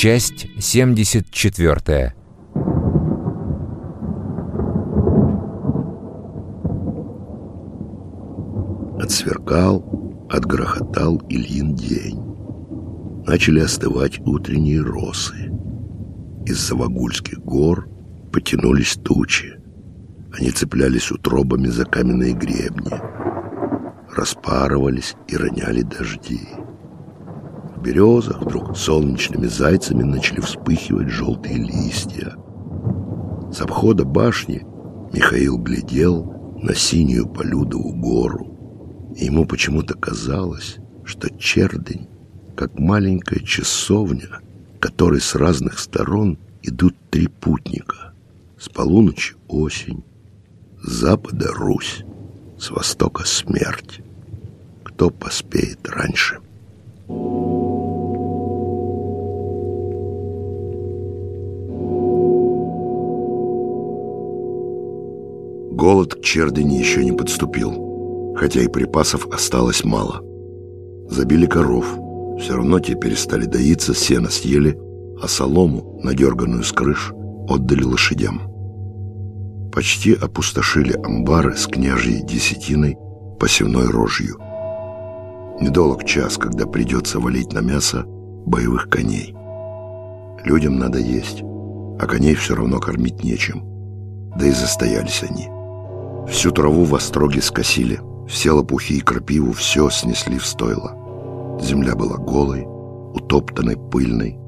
Часть 74. Отсверкал, отгрохотал Ильин день. Начали остывать утренние росы. Из завагульских гор потянулись тучи. Они цеплялись утробами за каменные гребни, распарывались и роняли дожди. Березах вдруг солнечными зайцами начали вспыхивать желтые листья. С обхода башни Михаил глядел на синюю полюдову гору, и ему почему-то казалось, что чердень, как маленькая часовня, которой с разных сторон идут три путника. С полуночи осень, с запада Русь, с востока смерть. Кто поспеет раньше? Thank you. Голод к чердыне еще не подступил, хотя и припасов осталось мало. Забили коров, все равно те перестали доиться, сено съели, а солому, надерганную с крыш, отдали лошадям. Почти опустошили амбары с княжьей десятиной посевной рожью. Недолг час, когда придется валить на мясо боевых коней. Людям надо есть, а коней все равно кормить нечем. Да и застоялись они – Всю траву в остроге скосили, все лопухи и крапиву все снесли в стойло. Земля была голой, утоптанной, пыльной,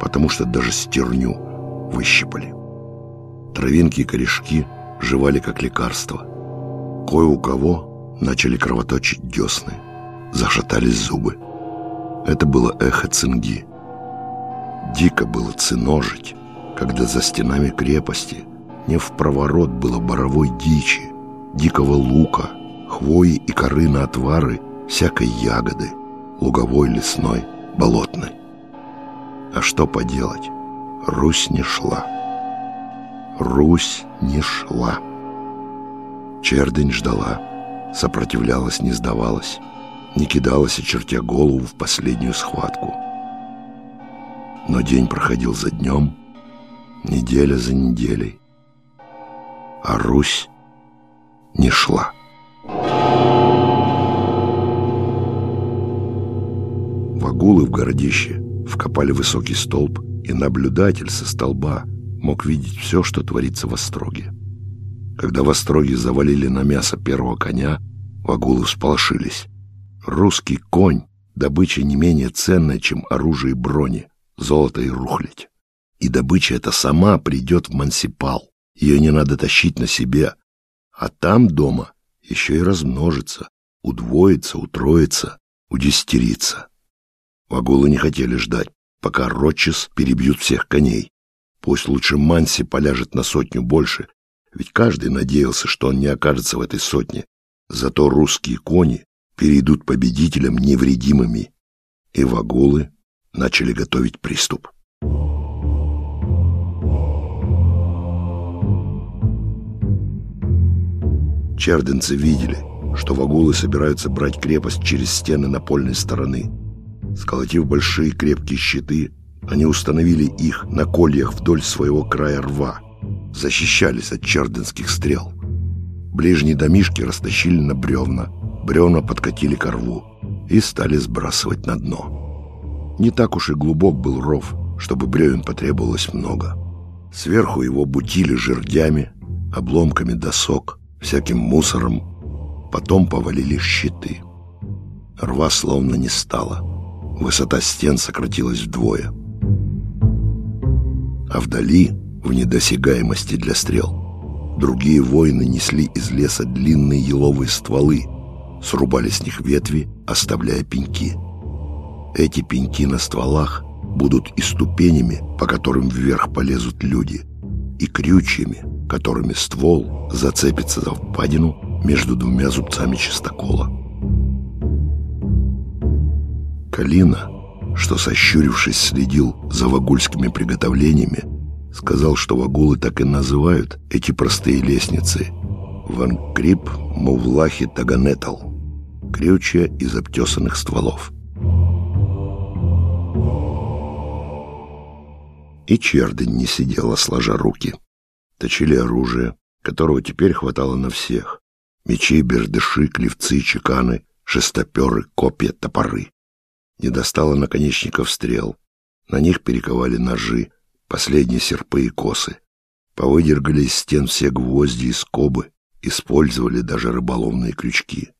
потому что даже стерню выщипали. Травинки и корешки жевали как лекарство. Кое у кого начали кровоточить десны, зашатались зубы. Это было эхо цинги. Дико было циножить, когда за стенами крепости – не в проворот было боровой дичи, дикого лука, хвои и коры на отвары, всякой ягоды, луговой, лесной, болотной. А что поделать? Русь не шла. Русь не шла. Чердень ждала, сопротивлялась, не сдавалась, не кидалась, очертя голову в последнюю схватку. Но день проходил за днем, неделя за неделей, а Русь не шла. Вагулы в городище вкопали высокий столб, и наблюдатель со столба мог видеть все, что творится в Остроге. Когда в Остроге завалили на мясо первого коня, вагулы всполошились. Русский конь — добыча не менее ценная, чем оружие и брони, золото и рухлядь. И добыча эта сама придет в Мансипал. Ее не надо тащить на себе. А там дома еще и размножится, удвоится, утроится, удестерится. Вагулы не хотели ждать, пока Ротчес перебьют всех коней. Пусть лучше Манси поляжет на сотню больше, ведь каждый надеялся, что он не окажется в этой сотне. Зато русские кони перейдут победителям невредимыми. И вагулы начали готовить приступ. Черденцы видели, что вагулы собираются брать крепость через стены напольной стороны. Сколотив большие крепкие щиты, они установили их на кольях вдоль своего края рва. Защищались от черденских стрел. Ближние домишки растащили на бревна, бревна подкатили к рву и стали сбрасывать на дно. Не так уж и глубок был ров, чтобы бревен потребовалось много. Сверху его бутили жердями, обломками досок, всяким мусором, потом повалили щиты. Рва словно не стало. Высота стен сократилась вдвое. А вдали, в недосягаемости для стрел, другие воины несли из леса длинные еловые стволы, срубали с них ветви, оставляя пеньки. Эти пеньки на стволах будут и ступенями, по которым вверх полезут люди, и крючьями, которыми ствол зацепится за впадину между двумя зубцами чистокола. Калина, что сощурившись следил за вагульскими приготовлениями, сказал, что вагулы так и называют эти простые лестницы «Ванкрип Мувлахи Таганетал» крючья из обтесанных стволов. И чердень не сидела, сложа руки. Точили оружие, которого теперь хватало на всех. Мечи, бердыши, клевцы, чеканы, шестоперы, копья, топоры. Не достало наконечников стрел. На них перековали ножи, последние серпы и косы. Повыдергали из стен все гвозди и скобы, использовали даже рыболовные крючки.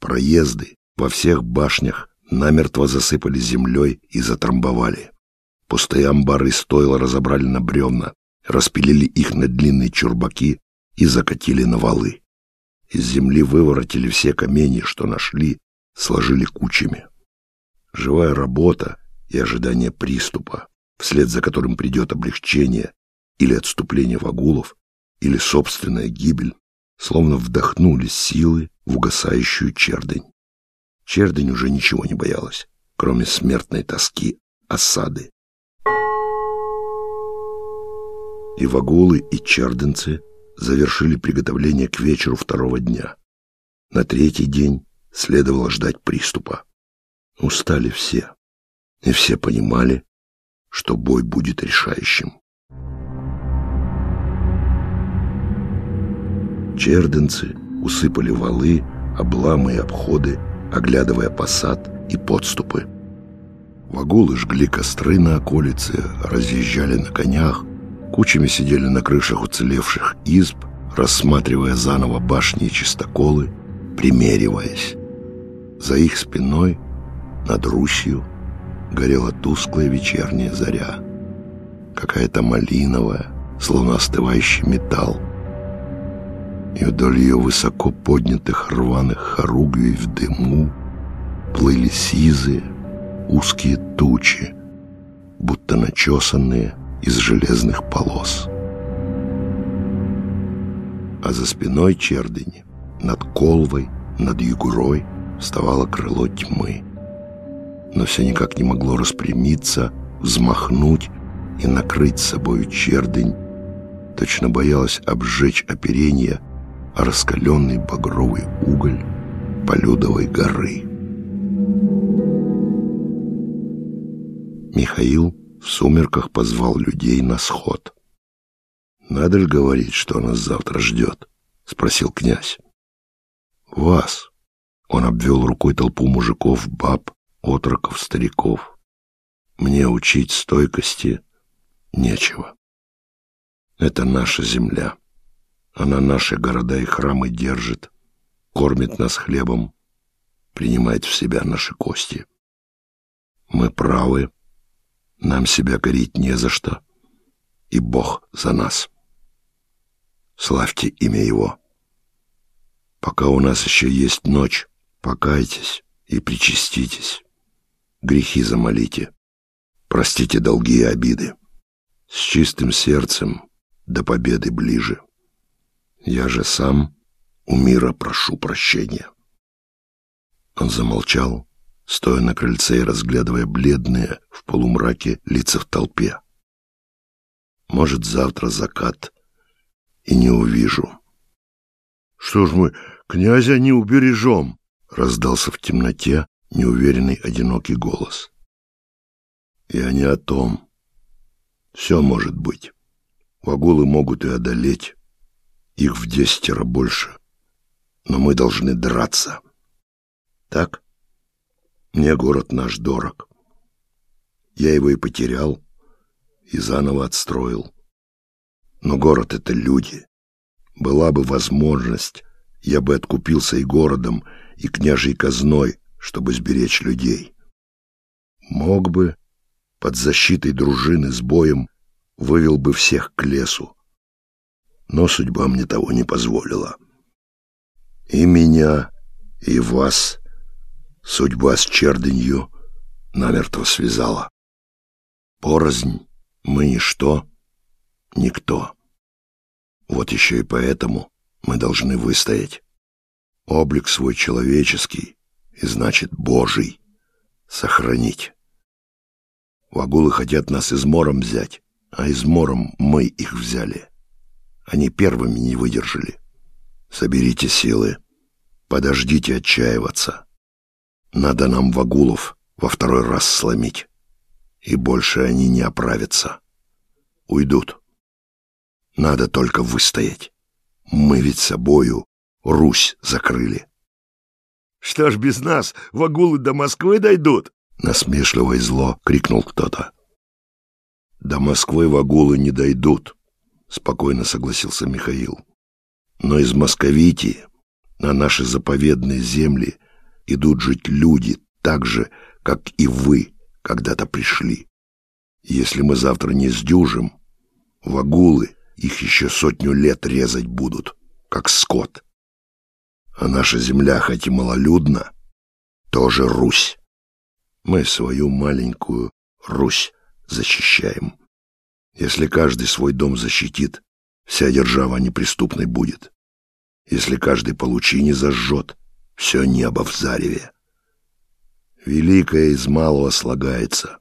Проезды во всех башнях намертво засыпали землей и затрамбовали. Пустые амбары и стойла разобрали на бревна, распилили их на длинные чурбаки и закатили на валы. Из земли выворотили все камни, что нашли, сложили кучами. Живая работа и ожидание приступа, вслед за которым придет облегчение или отступление вагулов, или собственная гибель, словно вдохнули силы в угасающую чердень. Чердень уже ничего не боялась, кроме смертной тоски, осады. И вагулы, и черденцы завершили приготовление к вечеру второго дня. На третий день следовало ждать приступа. Устали все, и все понимали, что бой будет решающим. Черденцы усыпали валы, обламы и обходы, оглядывая посад и подступы. Вагулы жгли костры на околице, разъезжали на конях, кучами сидели на крышах уцелевших изб, рассматривая заново башни и чистоколы, примериваясь. За их спиной, над Русью, горела тусклая вечерняя заря. Какая-то малиновая, словно остывающий металл, и вдоль ее высоко поднятых рваных хоругвий в дыму плыли сизые, узкие тучи, будто начесанные из железных полос. А за спиной чердыни, над колвой, над югурой, вставало крыло тьмы. Но все никак не могло распрямиться, взмахнуть и накрыть собою чердынь, точно боялась обжечь оперение раскаленный багровый уголь Полюдовой горы. Михаил в сумерках позвал людей на сход. «Надо ли говорить, что нас завтра ждет?» — спросил князь. «Вас!» — он обвел рукой толпу мужиков, баб, отроков, стариков. «Мне учить стойкости нечего. Это наша земля». Она наши города и храмы держит, кормит нас хлебом, принимает в себя наши кости. Мы правы, нам себя корить не за что, и Бог за нас. Славьте имя Его. Пока у нас еще есть ночь, покайтесь и причаститесь. Грехи замолите, простите долги и обиды. С чистым сердцем до победы ближе. Я же сам у мира прошу прощения. Он замолчал, стоя на крыльце и разглядывая бледные в полумраке лица в толпе. Может, завтра закат и не увижу. Что ж мы князя не убережем? Раздался в темноте неуверенный одинокий голос. Я не о том. Все может быть. Вагулы могут и одолеть, их в десятеро больше. Но мы должны драться. Так? Мне город наш дорог. Я его и потерял, и заново отстроил. Но город — это люди. Была бы возможность, я бы откупился и городом, и княжей казной, чтобы сберечь людей. Мог бы, под защитой дружины с боем, вывел бы всех к лесу, но судьба мне того не позволила. И меня, и вас судьба с чердынью намертво связала. Порознь мы ничто, никто. Вот еще и поэтому мы должны выстоять. Облик свой человеческий, и значит Божий, сохранить. Вагулы хотят нас измором взять, а измором мы их взяли. Они первыми не выдержали. Соберите силы. Подождите отчаиваться. Надо нам вагулов во второй раз сломить. И больше они не оправятся. уйдут. Надо только выстоять. Мы ведь собою Русь закрыли. Что ж без нас вагулы до Москвы дойдут? Насмешливо и зло крикнул кто-то. До Москвы вагулы не дойдут, спокойно согласился Михаил. Но из Московити на наши заповедные земли идут жить люди так же, как и вы когда-то пришли. Если мы завтра не сдюжим, вагулы их еще сотню лет резать будут, как скот. А наша земля, хоть и малолюдна, тоже Русь. Мы свою маленькую Русь защищаем. Если каждый свой дом защитит, вся держава неприступной будет. Если каждый получи не зажжет, все небо в зареве. Великое из малого слагается,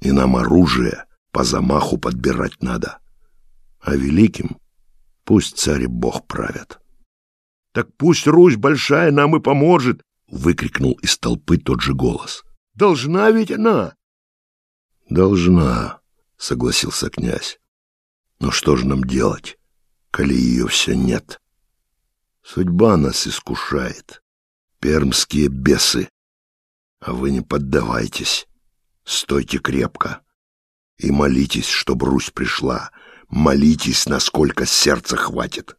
и нам оружие по замаху подбирать надо. А великим пусть царь и бог правят. Так пусть Русь большая нам и поможет, выкрикнул из толпы тот же голос. Должна ведь она. Должна, согласился князь. Но что же нам делать, коли ее все нет? Судьба нас искушает. Пермские бесы. А вы не поддавайтесь. Стойте крепко. И молитесь, чтобы Русь пришла. Молитесь, насколько сердца хватит.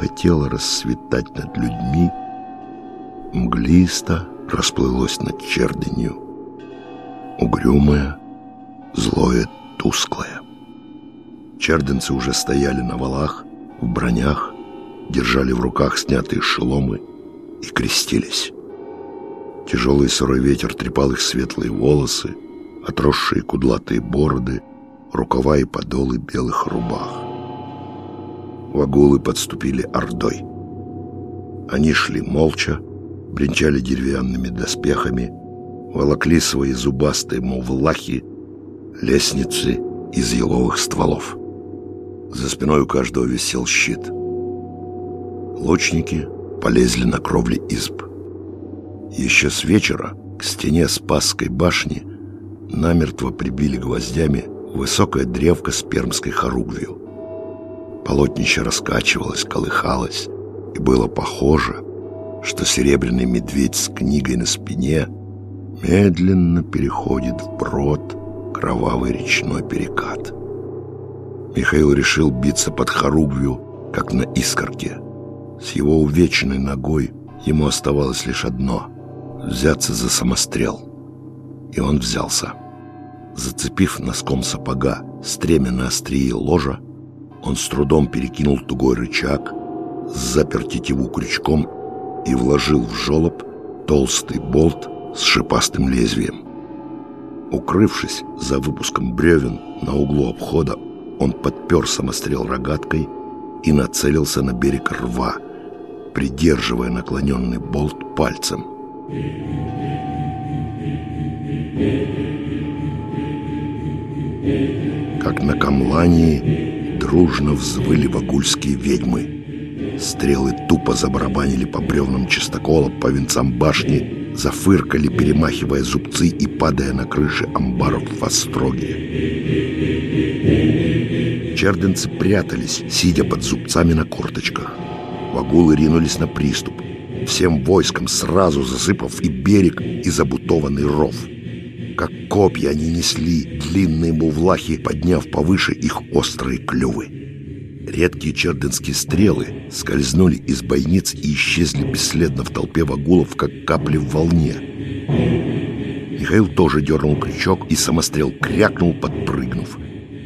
Хотело расцветать над людьми, мглисто расплылось над черденью, угрюмое, злое, тусклое. Черденцы уже стояли на валах, в бронях, держали в руках снятые шеломы и крестились. Тяжелый сырой ветер трепал их светлые волосы, отросшие кудлатые бороды, рукава и подолы белых рубах. Вагулы подступили ордой. Они шли молча, бренчали деревянными доспехами, волокли свои зубастые мовлахи, лестницы из еловых стволов. За спиной у каждого висел щит. Лучники полезли на кровли изб. Еще с вечера к стене Спасской башни намертво прибили гвоздями высокая древка с пермской хоругвью. Полотнище раскачивалось, колыхалось, и было похоже, что серебряный медведь с книгой на спине медленно переходит в брод кровавый речной перекат. Михаил решил биться под хоругвью, как на искорке. С его увеченной ногой ему оставалось лишь одно — взяться за самострел. И он взялся. Зацепив носком сапога стремя на острие ложа, он с трудом перекинул тугой рычаг, запер тетиву крючком и вложил в жолоб толстый болт с шипастым лезвием. Укрывшись за выпуском бревен на углу обхода, он подпер самострел рогаткой и нацелился на берег рва, придерживая наклоненный болт пальцем. Как на камлании дружно взвыли вагульские ведьмы. Стрелы тупо забарабанили по бревнам чистокола, по венцам башни, зафыркали, перемахивая зубцы и падая на крыши амбаров в Остроге. Черденцы прятались, сидя под зубцами на корточках. Вагулы ринулись на приступ, всем войском сразу засыпав и берег, и забутованный ров. Как копья они несли длинные мувлахи, подняв повыше их острые клювы. Редкие черденские стрелы скользнули из бойниц и исчезли бесследно в толпе вагулов, как капли в волне. Михаил тоже дернул крючок, и самострел крякнул, подпрыгнув.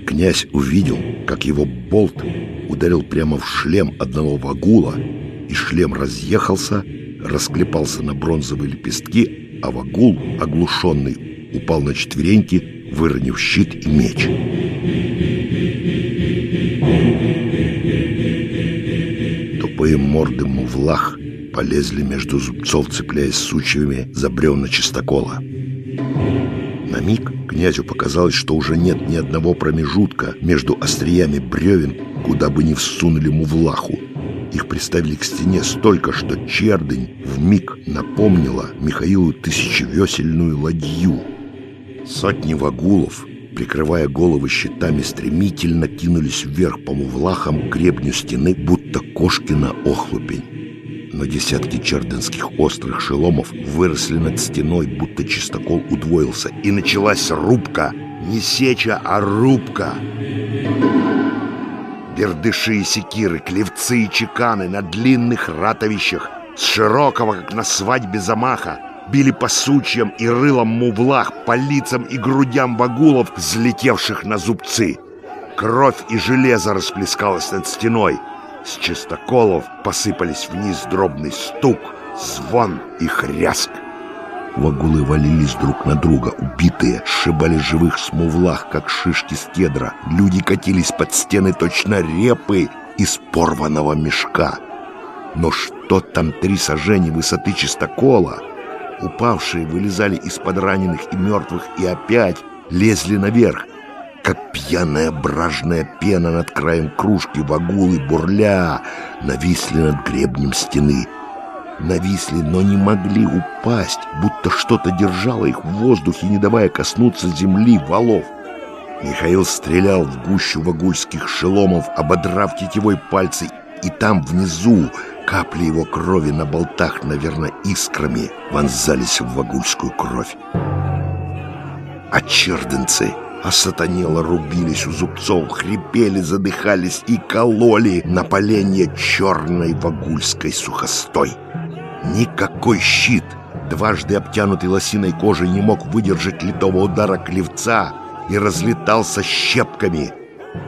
Князь увидел, как его болт ударил прямо в шлем одного вагула, и шлем разъехался, расклепался на бронзовые лепестки, а вагул, оглушенный, упал на четвереньки, выронив щит и меч. Тупые морды мувлах полезли между зубцов, цепляясь сучьями за бревна чистокола. На миг князю показалось, что уже нет ни одного промежутка между остриями бревен, куда бы ни всунули мувлаху. Их приставили к стене столько, что чердень в миг напомнила Михаилу тысячевесельную ладью. Сотни вагулов, прикрывая головы щитами, стремительно кинулись вверх по мувлахам к гребню стены, будто кошки на охлупень но десятки черденских острых шеломов выросли над стеной, будто чистокол удвоился, и началась рубка. Не сеча, а рубка. Бердыши и секиры, клевцы и чеканы на длинных ратовищах с широкого, как на свадьбе замаха, били по сучьям и рылам мувлах, по лицам и грудям вагулов, взлетевших на зубцы. Кровь и железо расплескалось над стеной — с чистоколов посыпались вниз дробный стук, звон и хряск. Вагулы валились друг на друга, убитые, сшибали живых смувлах, как шишки с кедра. Люди катились под стены точно репы из порванного мешка. Но что там три сажени высоты чистокола? Упавшие вылезали из-под раненых и мертвых и опять лезли наверх, как пьяная бражная пена над краем кружки вагулы бурля нависли над гребнем стены. Нависли, но не могли упасть, будто что-то держало их в воздухе, не давая коснуться земли валов. Михаил стрелял в гущу вагульских шеломов, ободрав тетевой пальцы, и там внизу капли его крови на болтах, наверное, искрами вонзались в вагульскую кровь. А черденцы осатанело рубились у зубцов, хрипели, задыхались и кололи на поленье черной вагульской сухостой. Никакой щит, дважды обтянутый лосиной кожей, не мог выдержать литого удара клевца и разлетался щепками.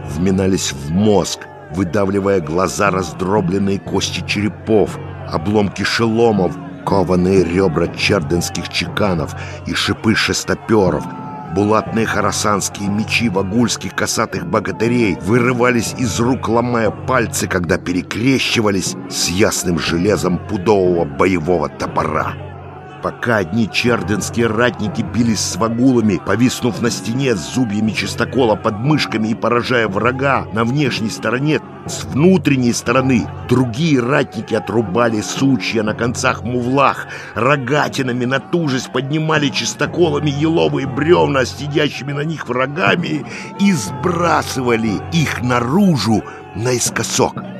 Вминались в мозг, выдавливая глаза раздробленные кости черепов, обломки шеломов, кованые ребра черденских чеканов и шипы шестоперов — Булатные харасанские мечи вагульских косатых богатырей вырывались из рук, ломая пальцы, когда перекрещивались с ясным железом пудового боевого топора. Пока одни черденские ратники бились с вагулами, повиснув на стене с зубьями чистокола под мышками и поражая врага на внешней стороне, с внутренней стороны другие ратники отрубали сучья на концах мувлах, рогатинами натужись поднимали чистоколами еловые бревна с сидящими на них врагами и сбрасывали их наружу наискосок.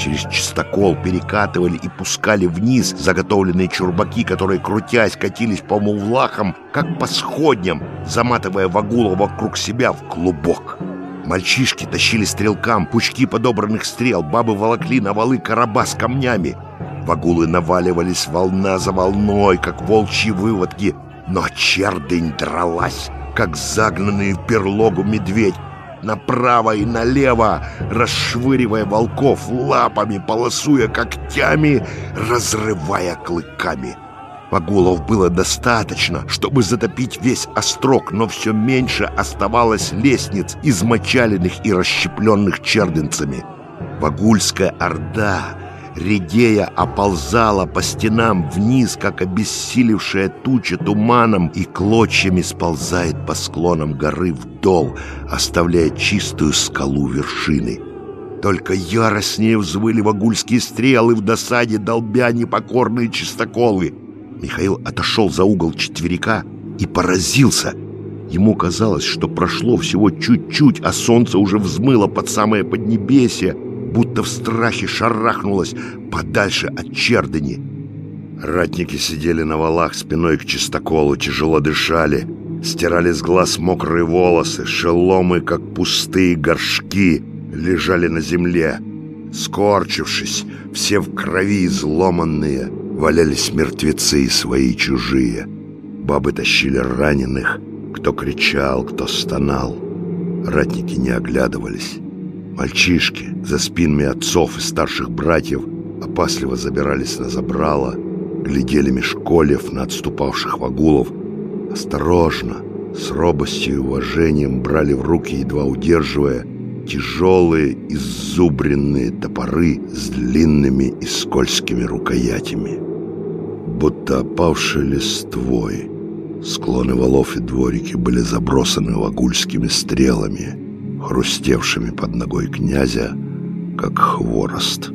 Через чистокол перекатывали и пускали вниз заготовленные чурбаки, которые, крутясь, катились по мувлахам, как по сходням, заматывая вагула вокруг себя в клубок. Мальчишки тащили стрелкам пучки подобранных стрел, бабы волокли на валы короба с камнями. Вагулы наваливались волна за волной, как волчьи выводки, но чердынь дралась, как загнанный в берлогу медведь, направо и налево, расшвыривая волков лапами, полосуя когтями, разрывая клыками. Вагулов было достаточно, чтобы затопить весь острог, но все меньше оставалось лестниц, измочаленных и расщепленных черденцами. Вагульская орда, редея, оползала по стенам вниз, как обессилевшая туча туманом, и клочьями сползает по склонам горы вдол, оставляя чистую скалу вершины. Только яростнее взвыли вагульские стрелы в досаде, долбя непокорные чистоколы — Михаил отошел за угол четверика и поразился. Ему казалось, что прошло всего чуть-чуть, а солнце уже взмыло под самое поднебесье, будто в страхе шарахнулось подальше от чердыни. Ратники сидели на валах спиной к чистоколу, тяжело дышали, стирали с глаз мокрые волосы, шеломы, как пустые горшки, лежали на земле. Скорчившись, все в крови изломанные, валялись мертвецы свои чужие. Бабы тащили раненых, кто кричал, кто стонал. Ратники не оглядывались. Мальчишки за спинами отцов и старших братьев опасливо забирались на забрало, глядели меж кольев на отступавших вагулов, осторожно, с робостью и уважением брали в руки, едва удерживая, тяжелые иззубренные топоры с длинными и скользкими рукоятями. Будто опавшей листвой склоны валов и дворики были забросаны вагульскими стрелами, хрустевшими под ногой князя, как хворост.